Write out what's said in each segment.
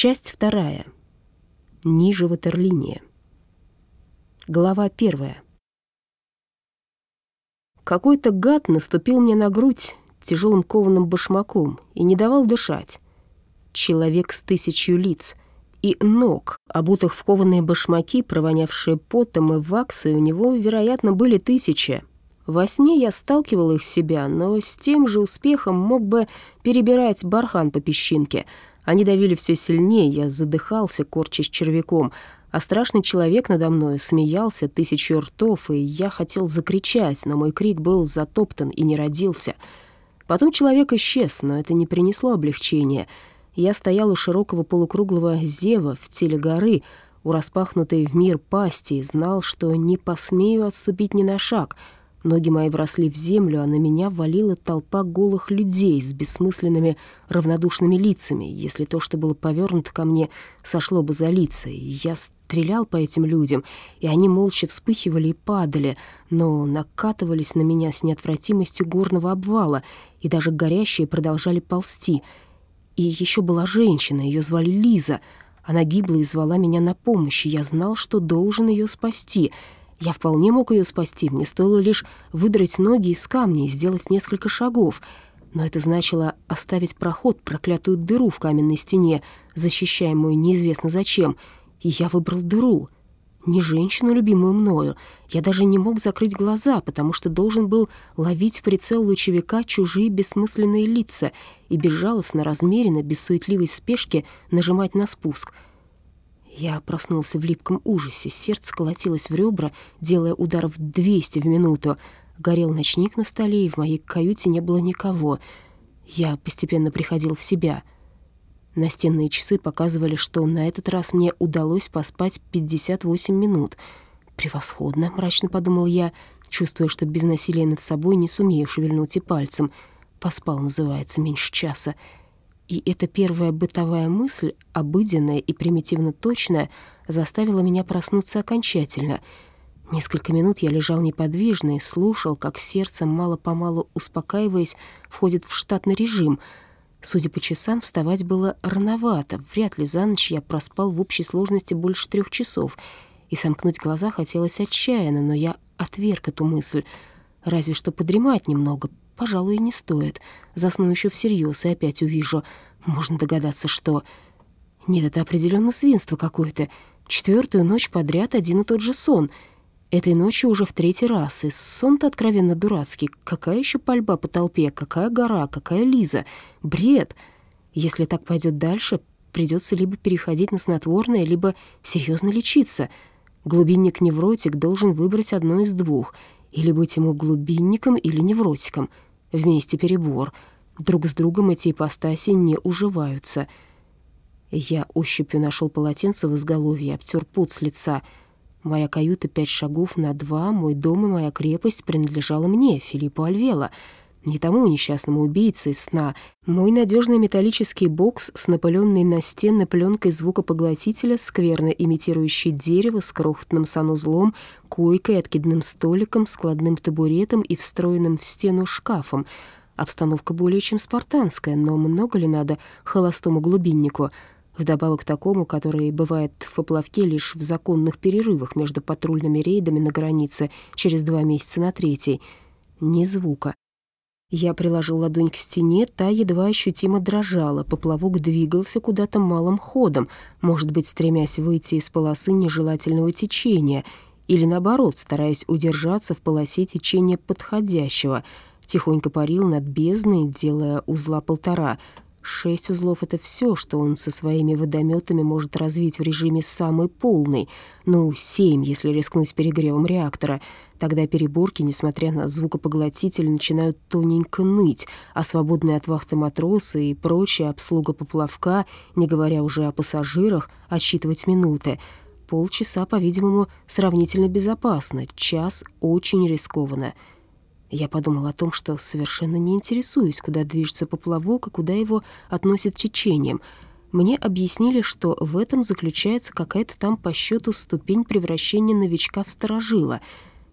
Часть вторая. Ниже ватерлиния. Глава первая. Какой-то гад наступил мне на грудь тяжелым кованым башмаком и не давал дышать. Человек с тысячью лиц и ног, обутых в кованые башмаки, провонявшие потом и ваксой, у него, вероятно, были тысячи. Во сне я сталкивал их себя, но с тем же успехом мог бы перебирать бархан по песчинке. Они давили все сильнее, я задыхался, корчась червяком, а страшный человек надо мной смеялся тысячу ртов, и я хотел закричать, но мой крик был затоптан и не родился. Потом человек исчез, но это не принесло облегчения. Я стоял у широкого полукруглого зева в теле горы, у распахнутой в мир пасти, и знал, что не посмею отступить ни на шаг — Ноги мои вросли в землю, а на меня валила толпа голых людей с бессмысленными равнодушными лицами, если то, что было повернуто ко мне, сошло бы за лица. Я стрелял по этим людям, и они молча вспыхивали и падали, но накатывались на меня с неотвратимостью горного обвала, и даже горящие продолжали ползти. И еще была женщина, ее звали Лиза. Она гибла и звала меня на помощь, и я знал, что должен ее спасти — я вполне мог ее спасти, мне стоило лишь выдрать ноги из камня и сделать несколько шагов. Но это значило оставить проход, проклятую дыру в каменной стене, защищаемую неизвестно зачем. И я выбрал дыру. Не женщину, любимую мною. Я даже не мог закрыть глаза, потому что должен был ловить в прицел лучевика чужие бессмысленные лица и безжалостно, размеренно, без суетливой спешки нажимать на спуск — я проснулся в липком ужасе, сердце колотилось в ребра, делая ударов 200 в минуту. Горел ночник на столе, и в моей каюте не было никого. Я постепенно приходил в себя. Настенные часы показывали, что на этот раз мне удалось поспать 58 минут. «Превосходно», — мрачно подумал я, чувствуя, что без насилия над собой не сумею шевельнуть и пальцем. «Поспал» называется меньше часа. И эта первая бытовая мысль, обыденная и примитивно точная, заставила меня проснуться окончательно. Несколько минут я лежал неподвижно и слушал, как сердце, мало-помалу успокаиваясь, входит в штатный режим. Судя по часам, вставать было рановато. Вряд ли за ночь я проспал в общей сложности больше трех часов. И сомкнуть глаза хотелось отчаянно, но я отверг эту мысль. Разве что подремать немного, пожалуй, не стоит. Засну еще всерьез и опять увижу. Можно догадаться, что... Нет, это определенно свинство какое-то. Четвертую ночь подряд один и тот же сон. Этой ночью уже в третий раз, и сон-то откровенно дурацкий. Какая еще пальба по толпе, какая гора, какая Лиза. Бред. Если так пойдет дальше, придется либо переходить на снотворное, либо серьезно лечиться. Глубинник-невротик должен выбрать одно из двух. Или быть ему глубинником, или невротиком — Вместе перебор. Друг с другом эти ипостаси не уживаются. Я ощупью нашел полотенце в изголовье, обтер пот с лица. Моя каюта пять шагов на два, мой дом и моя крепость принадлежала мне, Филиппу Альвела не тому несчастному убийце из сна. Мой надежный металлический бокс с напыленной на стены пленкой звукопоглотителя, скверно имитирующий дерево с крохотным санузлом, койкой, откидным столиком, складным табуретом и встроенным в стену шкафом. Обстановка более чем спартанская, но много ли надо холостому глубиннику? Вдобавок такому, который бывает в поплавке лишь в законных перерывах между патрульными рейдами на границе через два месяца на третий. Ни звука. Я приложил ладонь к стене, та едва ощутимо дрожала, поплавок двигался куда-то малым ходом, может быть, стремясь выйти из полосы нежелательного течения, или наоборот, стараясь удержаться в полосе течения подходящего, тихонько парил над бездной, делая узла полтора — Шесть узлов — это все, что он со своими водометами может развить в режиме самый полный. Ну, семь, если рискнуть перегревом реактора. Тогда переборки, несмотря на звукопоглотитель, начинают тоненько ныть, а свободные от вахты матросы и прочая обслуга поплавка, не говоря уже о пассажирах, отсчитывать минуты. Полчаса, по-видимому, сравнительно безопасно, час очень рискованно. Я подумал о том, что совершенно не интересуюсь, куда движется поплавок и куда его относят течением. Мне объяснили, что в этом заключается какая-то там по счету ступень превращения новичка в сторожила.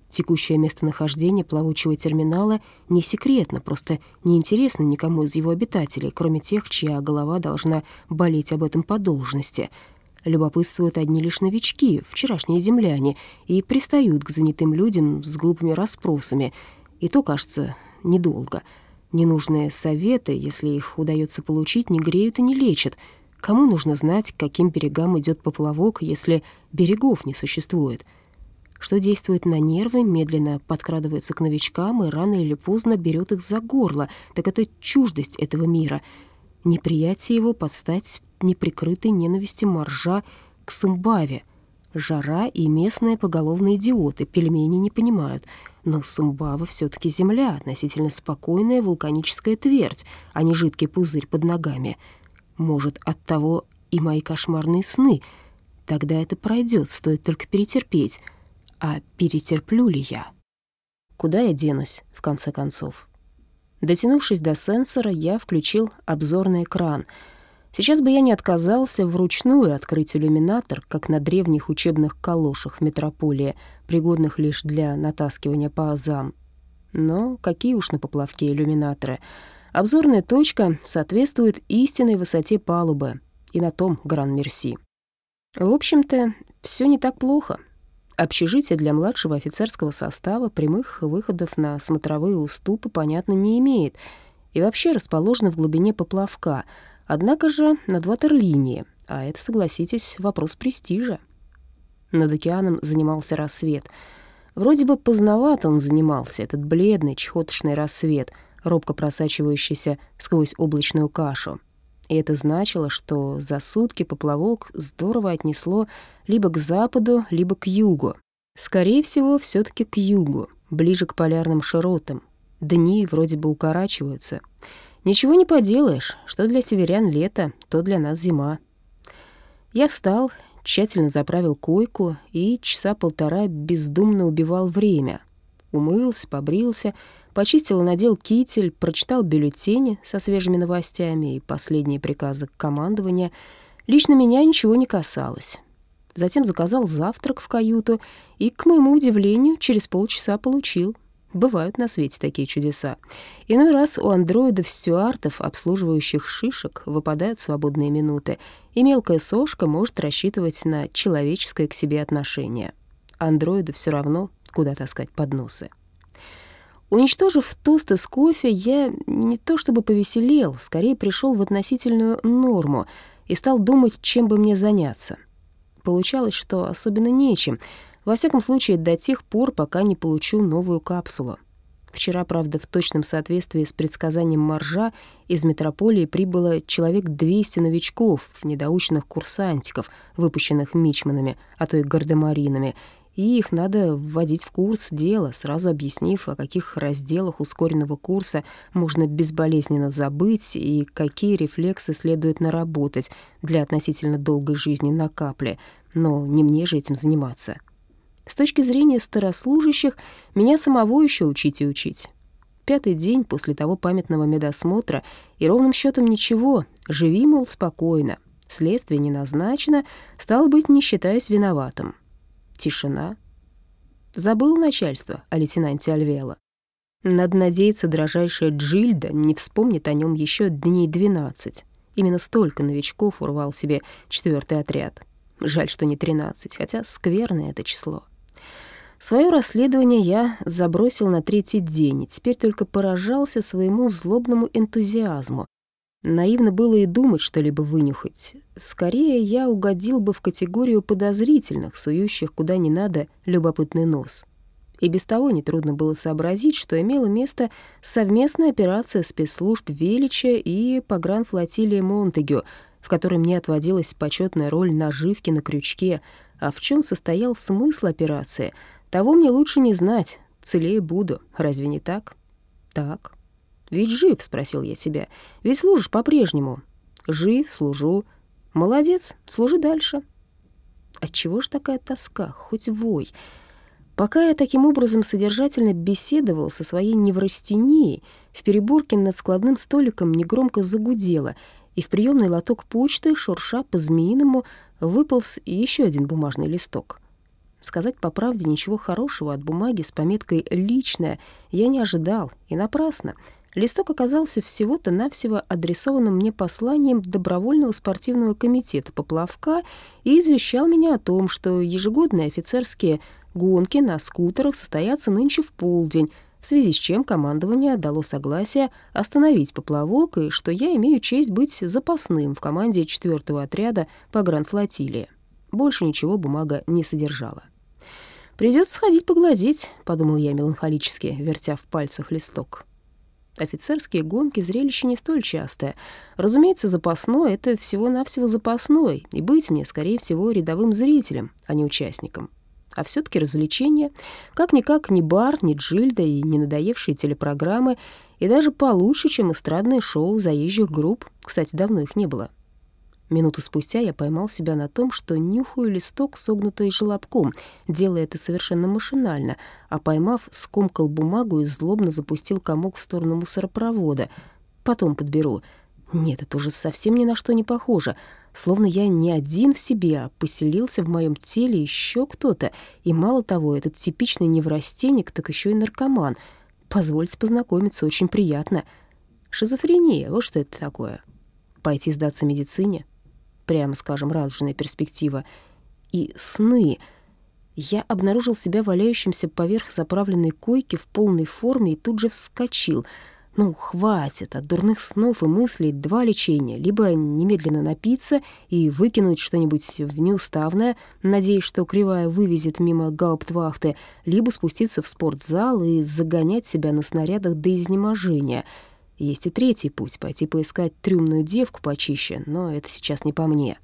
Текущее местонахождение плавучего терминала не секретно, просто неинтересно никому из его обитателей, кроме тех, чья голова должна болеть об этом по должности. Любопытствуют одни лишь новички, вчерашние земляне, и пристают к занятым людям с глупыми расспросами. И то, кажется, недолго. Ненужные советы, если их удается получить, не греют и не лечат. Кому нужно знать, к каким берегам идет поплавок, если берегов не существует?» что действует на нервы, медленно подкрадывается к новичкам и рано или поздно берет их за горло, так это чуждость этого мира. Неприятие его подстать неприкрытой ненависти моржа к Сумбаве. Жара и местные поголовные идиоты пельмени не понимают. Но Сумбава все таки земля, относительно спокойная вулканическая твердь, а не жидкий пузырь под ногами. Может, от того и мои кошмарные сны. Тогда это пройдет, стоит только перетерпеть а перетерплю ли я? Куда я денусь, в конце концов? Дотянувшись до сенсора, я включил обзорный экран. Сейчас бы я не отказался вручную открыть иллюминатор, как на древних учебных калошах метрополии, пригодных лишь для натаскивания по азам. Но какие уж на поплавке иллюминаторы. Обзорная точка соответствует истинной высоте палубы, и на том гран-мерси. В общем-то, все не так плохо. Общежитие для младшего офицерского состава прямых выходов на смотровые уступы, понятно, не имеет и вообще расположено в глубине поплавка, однако же над ватерлинией, а это, согласитесь, вопрос престижа. Над океаном занимался рассвет. Вроде бы поздновато он занимался, этот бледный, чехоточный рассвет, робко просачивающийся сквозь облачную кашу. И это значило, что за сутки поплавок здорово отнесло либо к западу, либо к югу. Скорее всего, все таки к югу, ближе к полярным широтам. Дни вроде бы укорачиваются. Ничего не поделаешь, что для северян лето, то для нас зима. Я встал, тщательно заправил койку и часа полтора бездумно убивал время. Умылся, побрился, почистил и надел китель, прочитал бюллетени со свежими новостями и последние приказы командования. Лично меня ничего не касалось. Затем заказал завтрак в каюту и, к моему удивлению, через полчаса получил. Бывают на свете такие чудеса. Иной раз у андроидов-стюартов, обслуживающих шишек, выпадают свободные минуты, и мелкая сошка может рассчитывать на человеческое к себе отношение. Андроиду все равно, куда таскать подносы. Уничтожив тосты с кофе, я не то чтобы повеселел, скорее пришел в относительную норму и стал думать, чем бы мне заняться. Получалось, что особенно нечем, во всяком случае до тех пор, пока не получу новую капсулу. Вчера, правда, в точном соответствии с предсказанием Маржа из метрополии прибыло человек 200 новичков, недоученных курсантиков, выпущенных мичманами, а то и гардемаринами, и их надо вводить в курс дела, сразу объяснив, о каких разделах ускоренного курса можно безболезненно забыть и какие рефлексы следует наработать для относительно долгой жизни на капле, но не мне же этим заниматься. С точки зрения старослужащих, меня самого еще учить и учить. Пятый день после того памятного медосмотра, и ровным счетом ничего, живи, мол, спокойно. Следствие не назначено, стало быть, не считаясь виноватым. Тишина. Забыл начальство о лейтенанте Альвела. Надо надеяться, дрожайшая Джильда не вспомнит о нем еще дней двенадцать. Именно столько новичков урвал себе четвертый отряд. Жаль, что не тринадцать, хотя скверное это число. Свое расследование я забросил на третий день и теперь только поражался своему злобному энтузиазму. Наивно было и думать что-либо вынюхать. Скорее, я угодил бы в категорию подозрительных, сующих куда не надо любопытный нос. И без того нетрудно было сообразить, что имела место совместная операция спецслужб Велича и погранфлотилии Монтегю, в которой мне отводилась почетная роль наживки на крючке. А в чем состоял смысл операции, того мне лучше не знать, целее буду, разве не так? Так. «Ведь жив?» — спросил я себя. «Ведь служишь по-прежнему?» «Жив, служу». «Молодец, служи дальше». Отчего ж такая тоска, хоть вой? Пока я таким образом содержательно беседовал со своей неврастенией, в переборке над складным столиком негромко загудело, и в приемный лоток почты, шурша по-змеиному, выполз еще один бумажный листок. Сказать по правде, ничего хорошего от бумаги с пометкой «личное» я не ожидал, и напрасно. Листок оказался всего-то навсего адресованным мне посланием добровольного спортивного комитета поплавка и извещал меня о том, что ежегодные офицерские гонки на скутерах состоятся нынче в полдень, в связи с чем командование дало согласие остановить поплавок и что я имею честь быть запасным в команде 4-го отряда по гранд-флотилии. Больше ничего бумага не содержала. «Придется сходить поглазеть», — подумал я меланхолически, вертя в пальцах листок. Офицерские гонки — зрелище не столь частое. Разумеется, запасной — это всего-навсего запасной, и быть мне, скорее всего, рядовым зрителем, а не участником. А все таки развлечения, как-никак ни бар, ни джильда и не надоевшие телепрограммы, и даже получше, чем эстрадные шоу заезжих групп. Кстати, давно их не было. Минуту спустя я поймал себя на том, что нюхаю листок, согнутый желобком, делая это совершенно машинально, а поймав, скомкал бумагу и злобно запустил комок в сторону мусоропровода. Потом подберу. Нет, это уже совсем ни на что не похоже. Словно я не один в себе, а поселился в моем теле еще кто-то. И мало того, этот типичный неврастенник, так еще и наркоман. Позвольте познакомиться, очень приятно. Шизофрения, вот что это такое. Пойти сдаться медицине — прямо скажем, радужная перспектива, и сны. Я обнаружил себя валяющимся поверх заправленной койки в полной форме и тут же вскочил. Ну, хватит, от дурных снов и мыслей два лечения. Либо немедленно напиться и выкинуть что-нибудь в неуставное, надеясь, что кривая вывезет мимо гауптвахты, либо спуститься в спортзал и загонять себя на снарядах до изнеможения — есть и третий путь — пойти поискать трюмную девку почище, но это сейчас не по мне.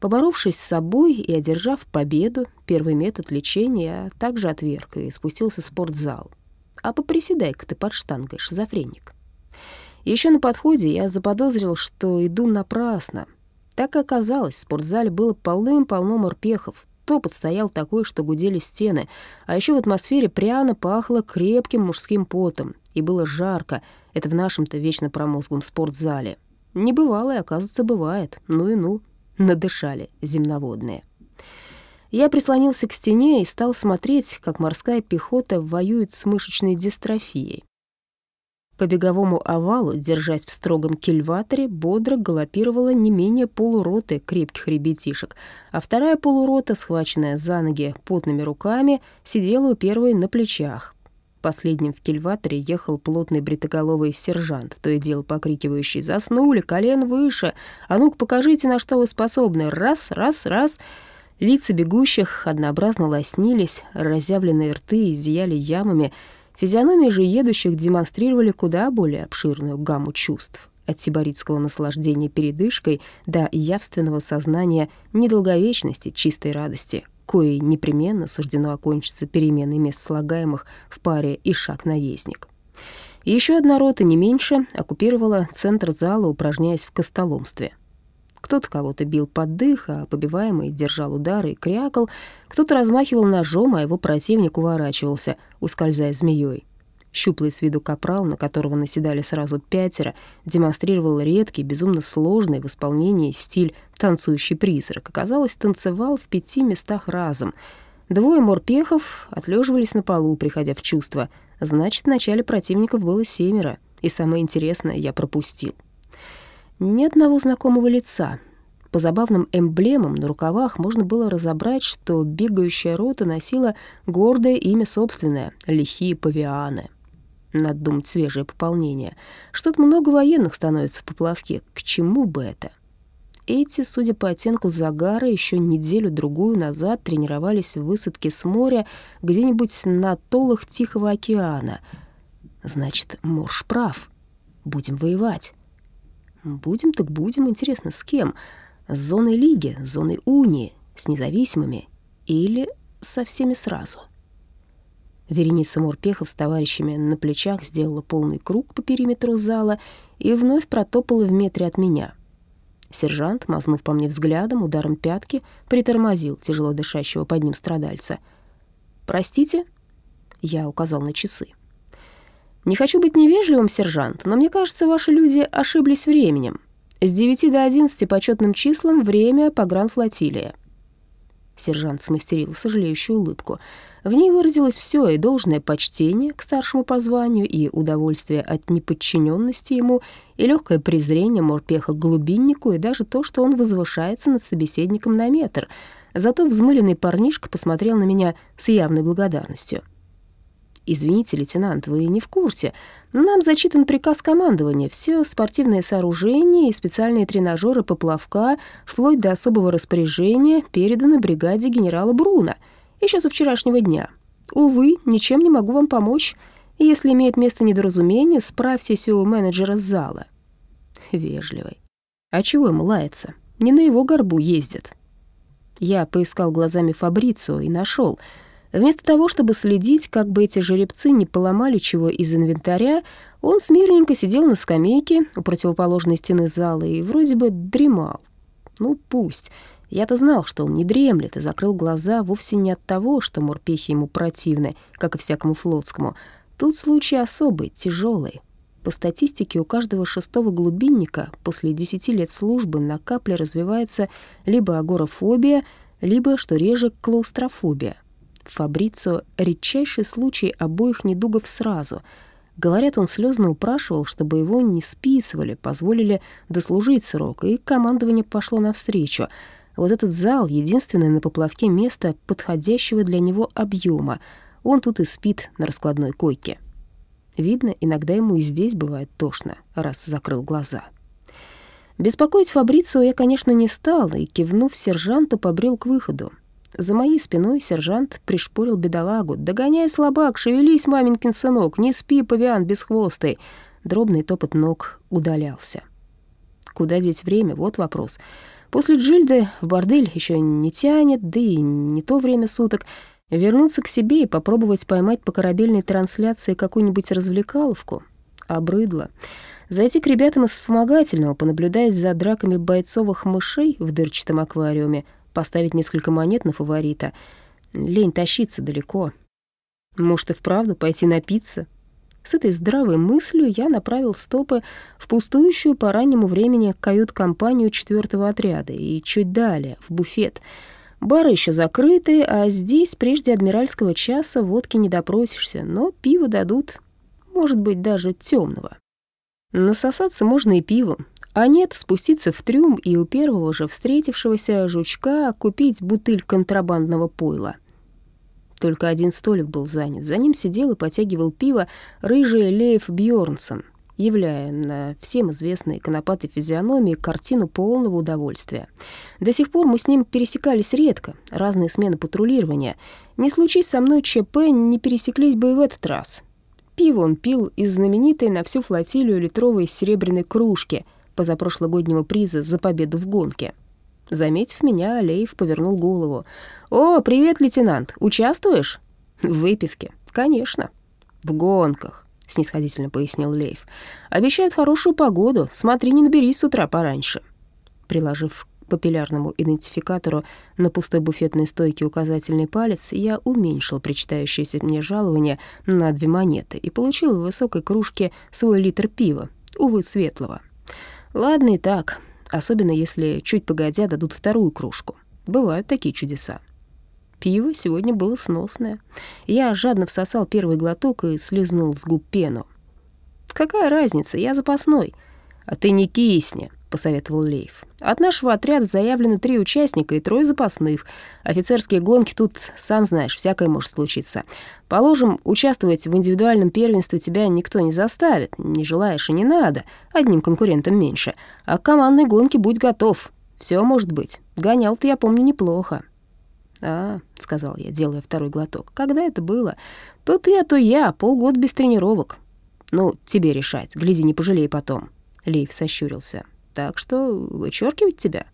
Поборовшись с собой и одержав победу, первый метод лечения также отверг и спустился в спортзал. А поприседай-ка ты под штангой, шизофреник. Еще на подходе я заподозрил, что иду напрасно. Так и оказалось, в спортзале было полным-полно морпехов. Топот стоял такой, что гудели стены, а еще в атмосфере пряно пахло крепким мужским потом, и было жарко. Это в нашем-то вечно промозглом спортзале. Небывалое, оказывается, бывает. Ну и ну. Надышали земноводные. Я прислонился к стене и стал смотреть, как морская пехота воюет с мышечной дистрофией. По беговому овалу, держась в строгом кильваторе, бодро галопировала не менее полуроты крепких ребятишек, а вторая полурота, схваченная за ноги потными руками, сидела у первой на плечах, Последним в кильваторе ехал плотный бритоголовый сержант, то и дело покрикивающий «Заснули, колен выше! А ну-ка покажите, на что вы способны! Раз, раз, раз!» Лица бегущих однообразно лоснились, разъявленные рты изъяли ямами, физиономии же едущих демонстрировали куда более обширную гамму чувств от сибаритского наслаждения передышкой до явственного сознания недолговечности чистой радости, коей непременно суждено окончиться переменой мест слагаемых в паре и шаг-наездник. Еще одна рота, не меньше, оккупировала центр зала, упражняясь в костоломстве. Кто-то кого-то бил под дых, а побиваемый держал удары и крякал, кто-то размахивал ножом, а его противник уворачивался, ускользая змеей. Щуплый с виду капрал, на которого наседали сразу пятеро, демонстрировал редкий, безумно сложный в исполнении стиль «танцующий призрак». Оказалось, танцевал в пяти местах разом. Двое морпехов отлеживались на полу, приходя в чувство. Значит, в начале противников было семеро, и самое интересное я пропустил. Ни одного знакомого лица. По забавным эмблемам на рукавах можно было разобрать, что бегающая рота носила гордое имя собственное — «Лихие павианы». Надо думать, свежее пополнение. Что-то много военных становится в поплавке. К чему бы это? Эти, судя по оттенку загара, еще неделю-другую назад тренировались в высадке с моря где-нибудь на толах Тихого океана. Значит, Морж прав. Будем воевать. Будем так будем, интересно, с кем? С зоной Лиги, с зоной Унии, с независимыми или со всеми сразу?» Вереница морпехов с товарищами на плечах сделала полный круг по периметру зала и вновь протопала в метре от меня. Сержант, мазнув по мне взглядом, ударом пятки, притормозил тяжело дышащего под ним страдальца. «Простите?» — я указал на часы. «Не хочу быть невежливым, сержант, но мне кажется, ваши люди ошиблись временем. С 9 до 11 по четным числам время по гранд-флотилии». Сержант смастерил сожалеющую улыбку. В ней выразилось все и должное почтение к старшему по званию, и удовольствие от неподчиненности ему, и легкое презрение морпеха к глубиннику, и даже то, что он возвышается над собеседником на метр. Зато взмыленный парнишка посмотрел на меня с явной благодарностью. «Извините, лейтенант, вы не в курсе. Нам зачитан приказ командования. Все спортивные сооружения и специальные тренажеры поплавка, вплоть до особого распоряжения, переданы бригаде генерала Бруна. Еще со вчерашнего дня. Увы, ничем не могу вам помочь. Если имеет место недоразумение, справьтесь у менеджера зала». Вежливый. А чего ему лаяться? Не на его горбу ездят. Я поискал глазами Фабрицу и нашел — Вместо того, чтобы следить, как бы эти жеребцы не поломали чего из инвентаря, он смирненько сидел на скамейке у противоположной стены зала и вроде бы дремал. Ну, пусть. Я-то знал, что он не дремлет, и закрыл глаза вовсе не от того, что морпехи ему противны, как и всякому флотскому. Тут случай особый, тяжелый. По статистике, у каждого шестого глубинника после десяти лет службы на капле развивается либо агорафобия, либо, что реже, клаустрофобия. Фабрицо — редчайший случай обоих недугов сразу. Говорят, он слезно упрашивал, чтобы его не списывали, позволили дослужить срок, и командование пошло навстречу. Вот этот зал — единственное на поплавке место подходящего для него объема. Он тут и спит на раскладной койке. Видно, иногда ему и здесь бывает тошно, раз закрыл глаза. Беспокоить Фабрицу я, конечно, не стал, и, кивнув сержанту, побрел к выходу. За моей спиной сержант пришпорил бедолагу. «Догоняй, слабак, шевелись, маменькин сынок, не спи, павиан бесхвостый!» Дробный топот ног удалялся. Куда деть время? Вот вопрос. После Джильды в бордель еще не тянет, да и не то время суток. Вернуться к себе и попробовать поймать по корабельной трансляции какую-нибудь развлекаловку? Обрыдло. Зайти к ребятам из вспомогательного, понаблюдать за драками бойцовых мышей в дырчатом аквариуме — поставить несколько монет на фаворита. Лень тащиться далеко. Может, и вправду пойти напиться? С этой здравой мыслью я направил стопы в пустующую по раннему времени кают-компанию четвертого отряда и чуть далее, в буфет. Бары еще закрыты, а здесь прежде адмиральского часа водки не допросишься, но пиво дадут, может быть, даже темного. Насосаться можно и пивом, а нет, спуститься в трюм и у первого же встретившегося жучка купить бутыль контрабандного пойла. Только один столик был занят. За ним сидел и потягивал пиво рыжий Лейф Бьорнсон, являя на всем известной конопатой физиономии картину полного удовольствия. До сих пор мы с ним пересекались редко, разные смены патрулирования. Не случись со мной ЧП, не пересеклись бы и в этот раз. Пиво он пил из знаменитой на всю флотилию литровой серебряной кружки — позапрошлогоднего приза за победу в гонке. Заметив меня, Алеев повернул голову. «О, привет, лейтенант! Участвуешь?» «В выпивке. Конечно. В гонках», — снисходительно пояснил Лейв. «Обещают хорошую погоду. Смотри, не наберись с утра пораньше». Приложив папиллярному идентификатору на пустой буфетной стойке указательный палец, я уменьшил причитающееся мне жалование на две монеты и получил в высокой кружке свой литр пива, увы, светлого. Ладно и так, особенно если чуть погодя дадут вторую кружку. Бывают такие чудеса. Пиво сегодня было сносное. Я жадно всосал первый глоток и слезнул с губ пену. «Какая разница, я запасной». «А ты не кисни», — посоветовал Лейф. «От нашего отряда заявлены три участника и трое запасных. Офицерские гонки тут, сам знаешь, всякое может случиться. Положим, участвовать в индивидуальном первенстве тебя никто не заставит. Не желаешь и не надо, одним конкурентом меньше. А к командной гонке будь готов. Все может быть. Гонял-то, я помню, неплохо». «А», — сказал я, делая второй глоток, — «когда это было? То ты, а то я, полгода без тренировок». «Ну, тебе решать, гляди, не пожалей потом». Лейв сощурился. «Так что вычеркивать тебя?»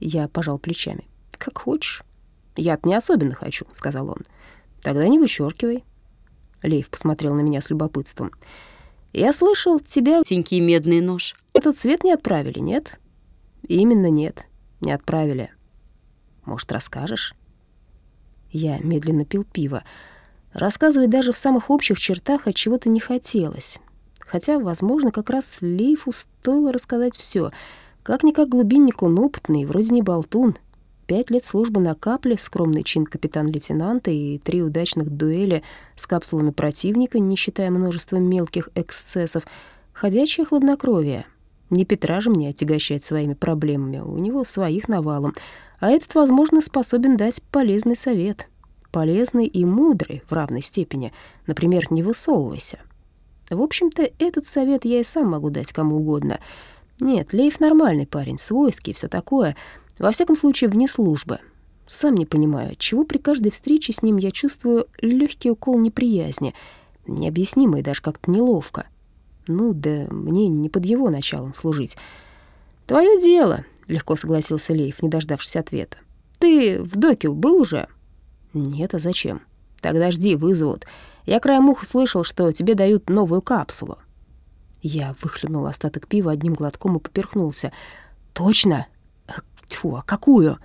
Я пожал плечами. «Как хочешь». «Я-то не особенно хочу», — сказал он. «Тогда не вычеркивай». Лейв посмотрел на меня с любопытством. «Я слышал, тебя...» «Тенький медный нож». «Этот цвет не отправили, нет?» «Именно нет, не отправили». «Может, расскажешь?» Я медленно пил пиво. Рассказывать даже в самых общих чертах от чего-то не хотелось. Хотя, возможно, как раз Лейфу стоило рассказать все. Как-никак глубинник он опытный, вроде не болтун. пять лет службы на капле, скромный чин капитан-лейтенанта и три удачных дуэли с капсулами противника, не считая множества мелких эксцессов, ходячее хладнокровие. Не Петра же мне отягощать своими проблемами, у него своих навалом, а этот, возможно, способен дать полезный совет. Полезный и мудрый в равной степени. Например, не высовывайся. В общем-то, этот совет я и сам могу дать кому угодно. Нет, Лейф нормальный парень, свойский и всё такое. Во всяком случае, вне службы. Сам не понимаю, чего при каждой встрече с ним я чувствую легкий укол неприязни, необъяснимый даже как-то неловко. Ну да мне не под его началом служить. «Твое дело», — легко согласился Лейф, не дождавшись ответа. «Ты в доке был уже?» «Нет, а зачем?» «Тогда жди, вызовут. Я краем уха слышал, что тебе дают новую капсулу». Я выхлебнул остаток пива одним глотком и поперхнулся. «Точно? Тьфу, а какую?»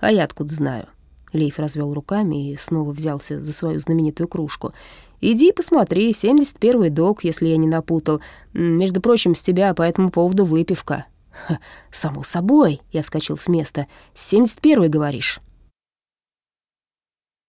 «А я откуда знаю?» Лейф развел руками и снова взялся за свою знаменитую кружку. «Иди посмотри, 71-й док, если я не напутал. Между прочим, с тебя по этому поводу выпивка». «Само собой», — я вскочил с места. «71-й, говоришь?»